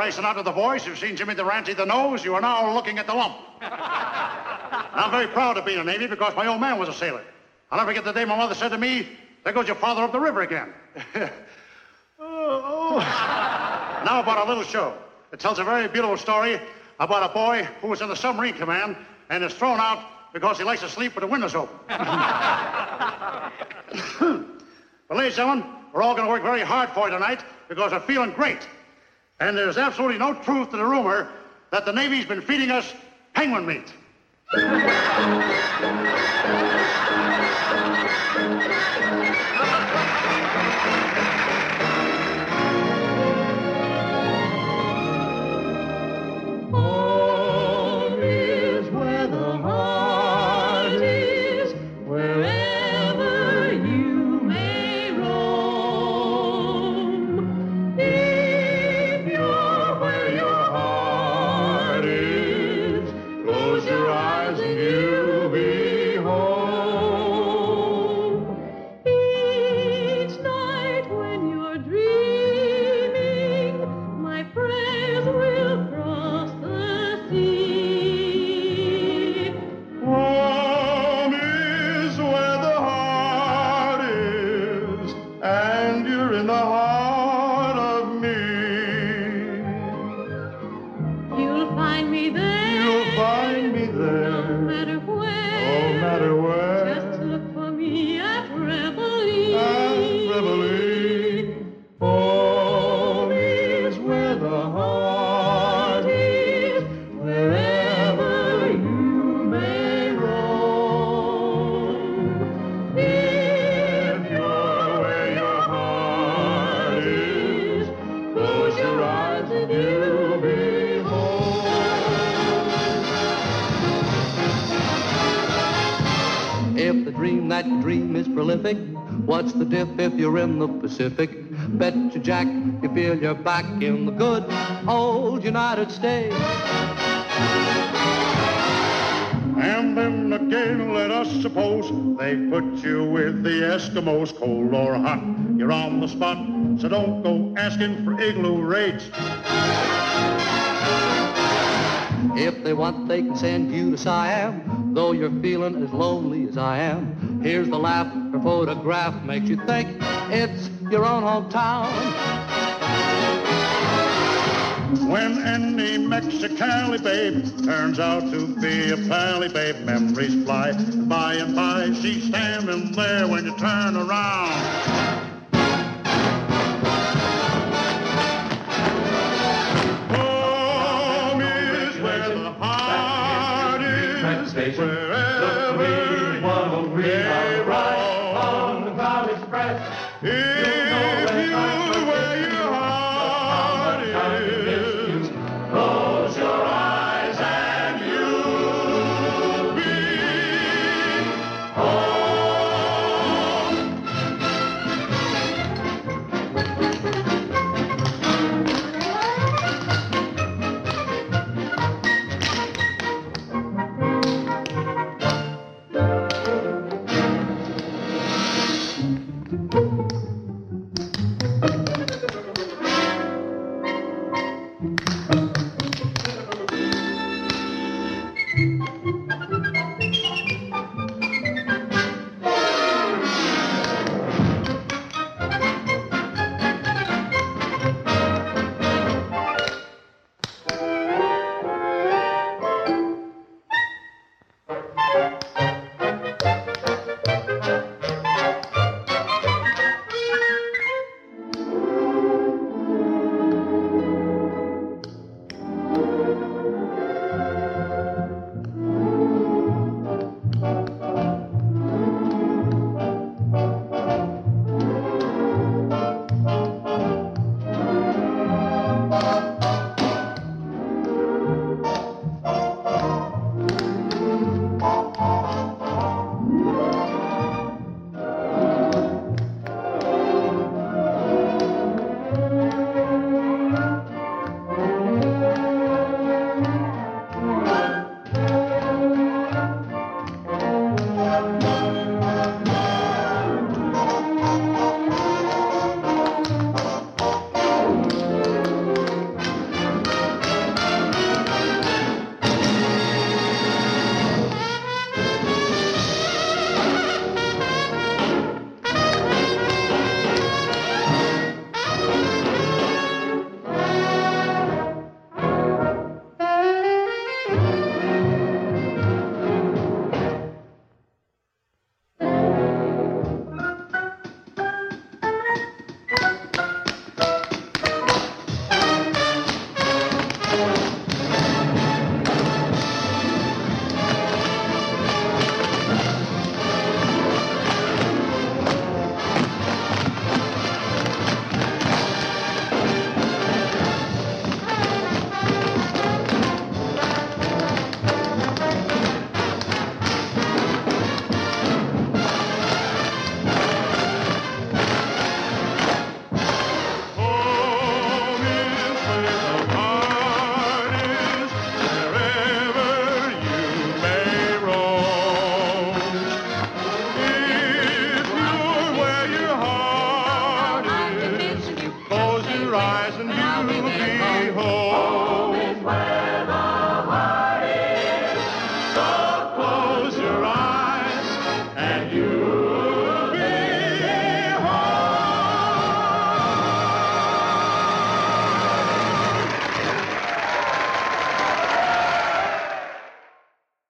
pricing out of the voice, you've seen Jimmy Durante the nose, you are now looking at the lump. I'm very proud of being a Navy because my old man was a sailor. I'll never forget the day my mother said to me, there goes your father up the river again. oh, oh. now about our little show. It tells a very beautiful story about a boy who was in the submarine command and is thrown out because he likes to sleep with the windows open. but ladies and gentlemen, we're all going to work very hard for you tonight because we're feeling great. And there's absolutely no truth to the rumor that the Navy's been feeding us penguin meat. Find me there. You'll find me No there, matter no where. That dream is prolific, what's the diff if you're in the Pacific? Bet you, Jack, you feel you're back in the good old United States. And then again, let us suppose they put you with the Eskimos, cold or hot. You're on the spot, so don't go asking for igloo rates. If they want, they can send you to Siam, though you're feeling as lonely as I am. Here's the laugh, her photograph makes you think it's your own hometown. When any Mexicali babe turns out to be a pally babe, memories fly. By and by, she's standing there when you turn around.